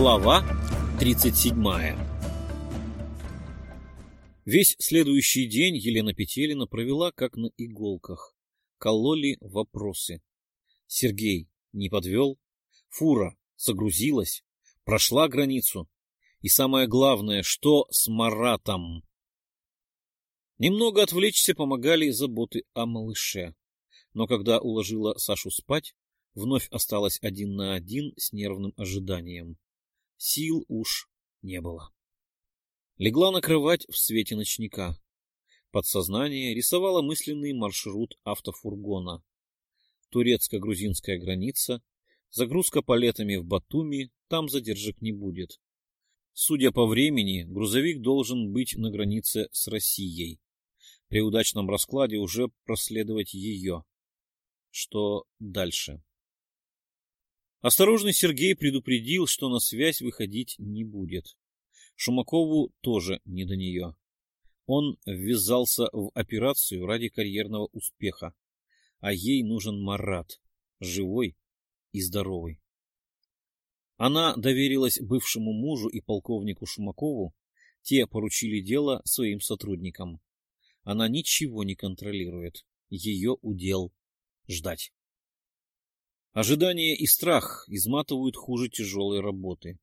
Глава 37 Весь следующий день Елена Петелина провела как на иголках. Кололи вопросы. Сергей не подвел, фура загрузилась, прошла границу. И самое главное, что с Маратом? Немного отвлечься помогали заботы о малыше. Но когда уложила Сашу спать, вновь осталась один на один с нервным ожиданием. Сил уж не было. Легла на кровать в свете ночника. Подсознание рисовало мысленный маршрут автофургона. Турецко-грузинская граница, загрузка палетами в Батуми, там задержек не будет. Судя по времени, грузовик должен быть на границе с Россией. При удачном раскладе уже проследовать ее. Что дальше? Осторожный Сергей предупредил, что на связь выходить не будет. Шумакову тоже не до нее. Он ввязался в операцию ради карьерного успеха, а ей нужен Марат, живой и здоровый. Она доверилась бывшему мужу и полковнику Шумакову, те поручили дело своим сотрудникам. Она ничего не контролирует, ее удел ждать. Ожидание и страх изматывают хуже тяжелой работы.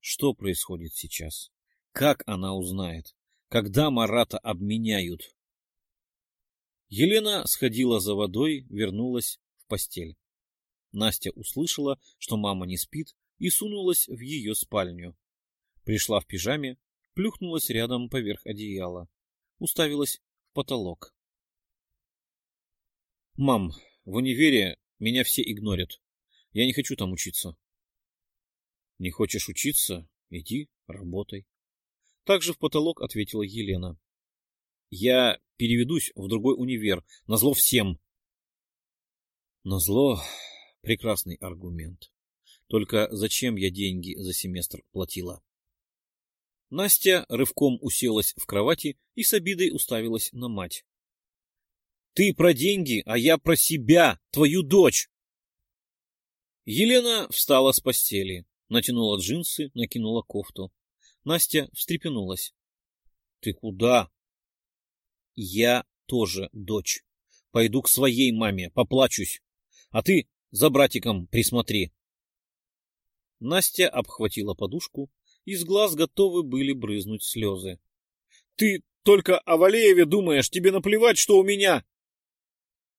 Что происходит сейчас? Как она узнает? Когда Марата обменяют? Елена сходила за водой, вернулась в постель. Настя услышала, что мама не спит, и сунулась в ее спальню. Пришла в пижаме, плюхнулась рядом поверх одеяла, уставилась в потолок. — Мам, в универе меня все игнорят. Я не хочу там учиться. Не хочешь учиться? Иди, работай. Также в потолок ответила Елена. Я переведусь в другой универ, назло всем. Назло — прекрасный аргумент. Только зачем я деньги за семестр платила? Настя рывком уселась в кровати и с обидой уставилась на мать. Ты про деньги, а я про себя, твою дочь. Елена встала с постели, натянула джинсы, накинула кофту. Настя встрепенулась. — Ты куда? — Я тоже дочь. Пойду к своей маме, поплачусь. А ты за братиком присмотри. Настя обхватила подушку, из глаз готовы были брызнуть слезы. — Ты только о Валееве думаешь, тебе наплевать, что у меня.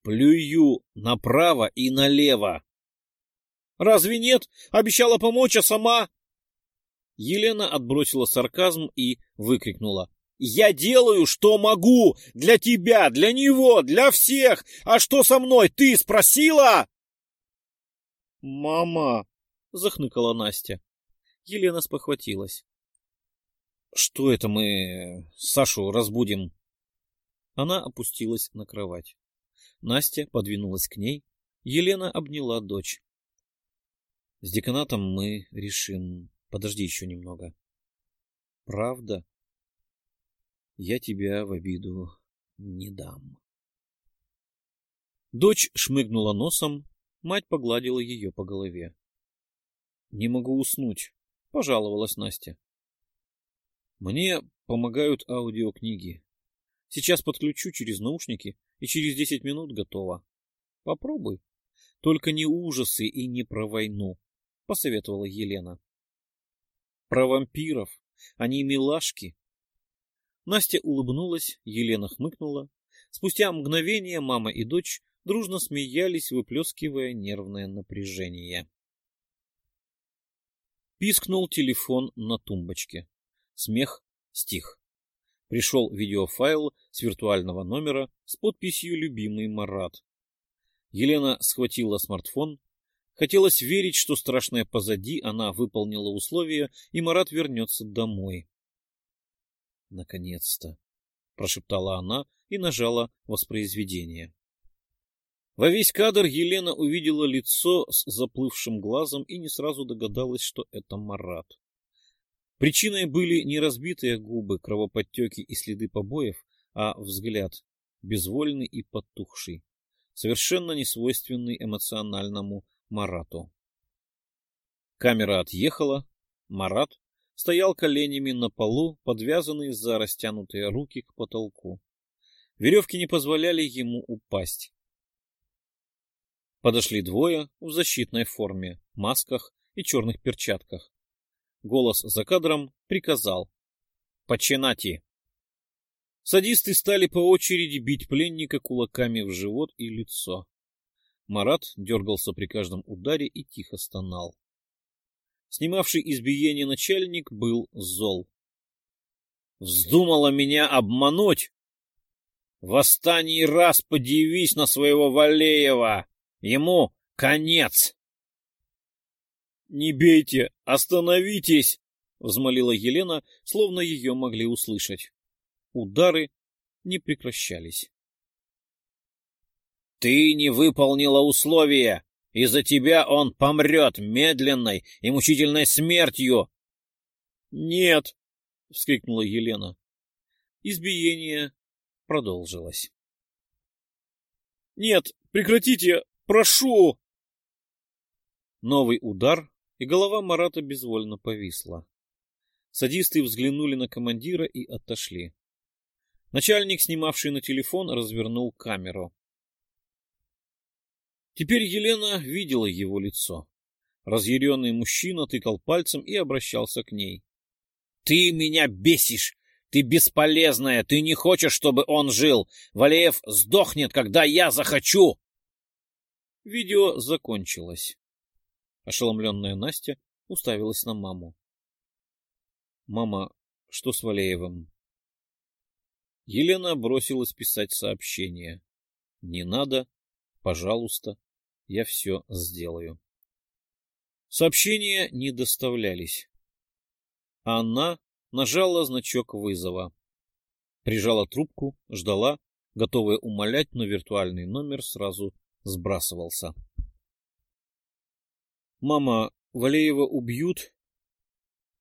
Плюю направо и налево. Разве нет? Обещала помочь, а сама... Елена отбросила сарказм и выкрикнула. «Я делаю, что могу! Для тебя, для него, для всех! А что со мной, ты спросила?» «Мама!» — захныкала Настя. Елена спохватилась. «Что это мы Сашу разбудим?» Она опустилась на кровать. Настя подвинулась к ней. Елена обняла дочь. С деканатом мы решим. Подожди еще немного. Правда? Я тебя в обиду не дам. Дочь шмыгнула носом, мать погладила ее по голове. Не могу уснуть, пожаловалась Настя. Мне помогают аудиокниги. Сейчас подключу через наушники и через десять минут готово. Попробуй. Только не ужасы и не про войну, посоветовала Елена. Про вампиров. Они милашки. Настя улыбнулась, Елена хмыкнула. Спустя мгновение мама и дочь дружно смеялись, выплескивая нервное напряжение. Пискнул телефон на тумбочке. Смех стих пришел видеофайл с виртуального номера с подписью «Любимый Марат». Елена схватила смартфон. Хотелось верить, что страшное позади, она выполнила условия, и Марат вернется домой. «Наконец-то!» — прошептала она и нажала воспроизведение. Во весь кадр Елена увидела лицо с заплывшим глазом и не сразу догадалась, что это Марат. Причиной были не разбитые губы, кровоподтеки и следы побоев, а взгляд, безвольный и потухший, совершенно несвойственный эмоциональному Марату. Камера отъехала, Марат стоял коленями на полу, подвязанный за растянутые руки к потолку. Веревки не позволяли ему упасть. Подошли двое в защитной форме, масках и черных перчатках. Голос за кадром приказал. «Починати!» Садисты стали по очереди бить пленника кулаками в живот и лицо. Марат дергался при каждом ударе и тихо стонал. Снимавший избиение начальник был зол. «Вздумала меня обмануть? В останний раз подивись на своего Валеева! Ему конец!» «Не бейте! Остановитесь!» — взмолила Елена, словно ее могли услышать. Удары не прекращались. «Ты не выполнила условия! Из-за тебя он помрет медленной и мучительной смертью!» «Нет!» — вскрикнула Елена. Избиение продолжилось. «Нет, прекратите! Прошу!» Новый удар, и голова Марата безвольно повисла. Садисты взглянули на командира и отошли. Начальник, снимавший на телефон, развернул камеру. Теперь Елена видела его лицо. Разъяренный мужчина тыкал пальцем и обращался к ней. — Ты меня бесишь! Ты бесполезная! Ты не хочешь, чтобы он жил! Валеев сдохнет, когда я захочу! Видео закончилось. Ошеломленная Настя уставилась на маму. — Мама, что с Валеевым? Елена бросилась писать сообщение. Не надо, пожалуйста, я все сделаю. Сообщения не доставлялись. Она нажала значок вызова. Прижала трубку, ждала, готовая умолять, но виртуальный номер сразу сбрасывался. «Мама, Валеева убьют?»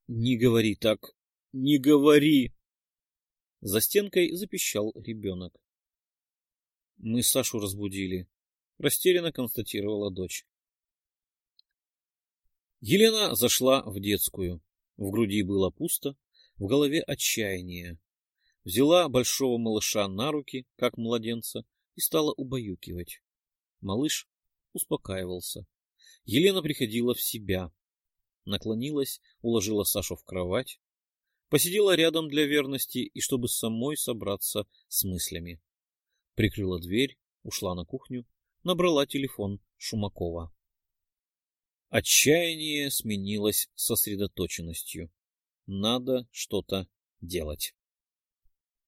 «Не говори так, не говори!» За стенкой запищал ребенок. Мы Сашу разбудили. Растерянно констатировала дочь. Елена зашла в детскую. В груди было пусто, в голове отчаяние. Взяла большого малыша на руки, как младенца, и стала убаюкивать. Малыш успокаивался. Елена приходила в себя. Наклонилась, уложила Сашу в кровать, Посидела рядом для верности и чтобы самой собраться с мыслями. Прикрыла дверь, ушла на кухню, набрала телефон Шумакова. Отчаяние сменилось сосредоточенностью. Надо что-то делать.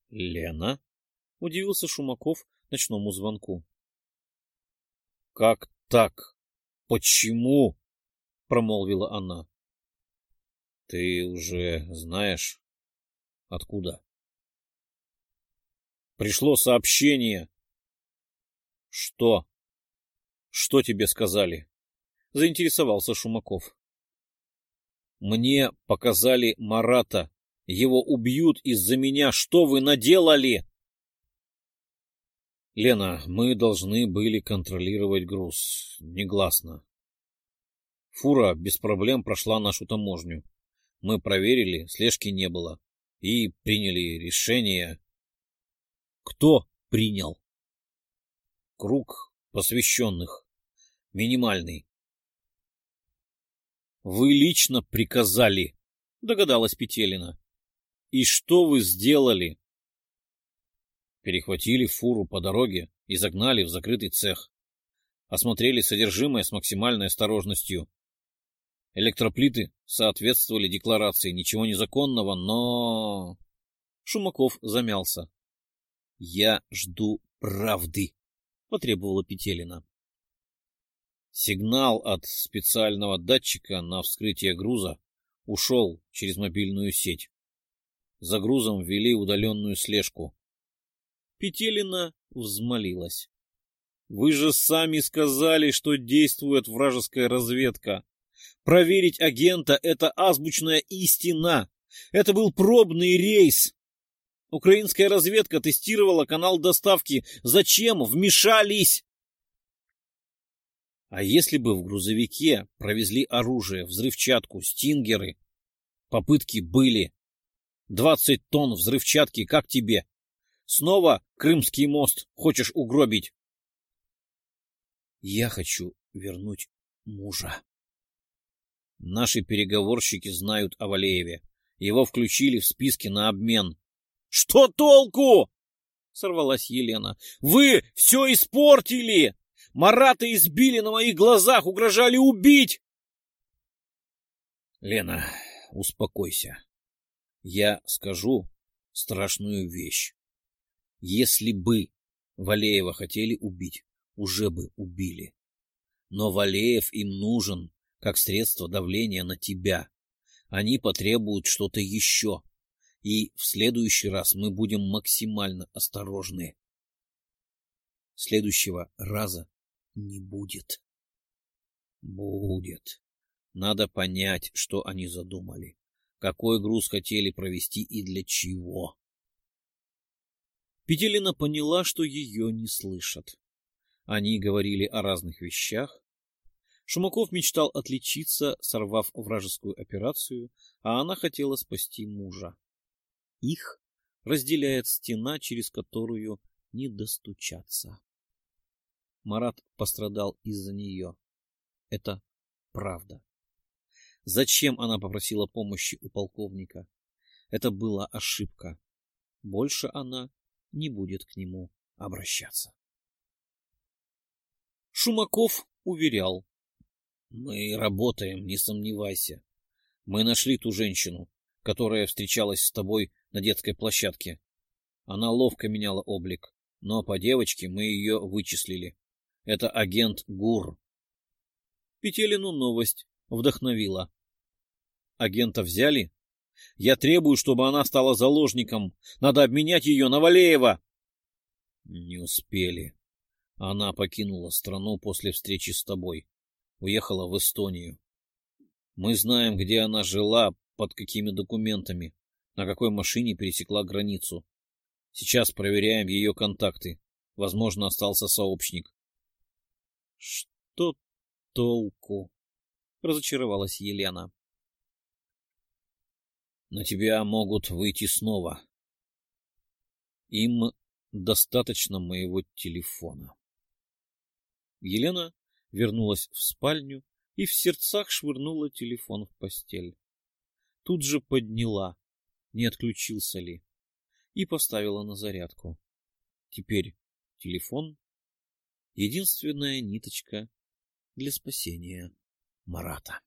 «Лена?» — удивился Шумаков ночному звонку. «Как так? Почему?» — промолвила она. Ты уже знаешь, откуда? Пришло сообщение. Что? Что тебе сказали? Заинтересовался Шумаков. Мне показали Марата. Его убьют из-за меня. Что вы наделали? Лена, мы должны были контролировать груз. Негласно. Фура без проблем прошла нашу таможню. Мы проверили, слежки не было. И приняли решение. Кто принял? Круг посвященных. Минимальный. Вы лично приказали, догадалась Петелина. И что вы сделали? Перехватили фуру по дороге и загнали в закрытый цех. Осмотрели содержимое с максимальной осторожностью. Электроплиты соответствовали декларации, ничего незаконного, но... Шумаков замялся. — Я жду правды, — потребовала Петелина. Сигнал от специального датчика на вскрытие груза ушел через мобильную сеть. За грузом ввели удаленную слежку. Петелина взмолилась. — Вы же сами сказали, что действует вражеская разведка. Проверить агента — это азбучная истина. Это был пробный рейс. Украинская разведка тестировала канал доставки. Зачем вмешались? А если бы в грузовике провезли оружие, взрывчатку, стингеры? Попытки были. Двадцать тонн взрывчатки, как тебе? Снова Крымский мост хочешь угробить? Я хочу вернуть мужа. Наши переговорщики знают о Валееве. Его включили в списки на обмен. — Что толку? — сорвалась Елена. — Вы все испортили! Марата избили на моих глазах, угрожали убить! — Лена, успокойся. Я скажу страшную вещь. Если бы Валеева хотели убить, уже бы убили. Но Валеев им нужен как средство давления на тебя. Они потребуют что-то еще. И в следующий раз мы будем максимально осторожны. Следующего раза не будет. Будет. Надо понять, что они задумали. Какой груз хотели провести и для чего. Петелина поняла, что ее не слышат. Они говорили о разных вещах. Шумаков мечтал отличиться, сорвав вражескую операцию, а она хотела спасти мужа. Их разделяет стена, через которую не достучаться. Марат пострадал из-за нее. Это правда. Зачем она попросила помощи у полковника? Это была ошибка. Больше она не будет к нему обращаться. Шумаков уверял. Мы работаем, не сомневайся. Мы нашли ту женщину, которая встречалась с тобой на детской площадке. Она ловко меняла облик, но по девочке мы ее вычислили. Это агент ГУР. Петелину новость вдохновила. Агента взяли? Я требую, чтобы она стала заложником. Надо обменять ее на Валеева. Не успели. Она покинула страну после встречи с тобой. Уехала в Эстонию. Мы знаем, где она жила, под какими документами, на какой машине пересекла границу. Сейчас проверяем ее контакты. Возможно, остался сообщник. — Что толку? — разочаровалась Елена. — На тебя могут выйти снова. Им достаточно моего телефона. Елена вернулась в спальню и в сердцах швырнула телефон в постель. Тут же подняла, не отключился ли, и поставила на зарядку. Теперь телефон — единственная ниточка для спасения Марата.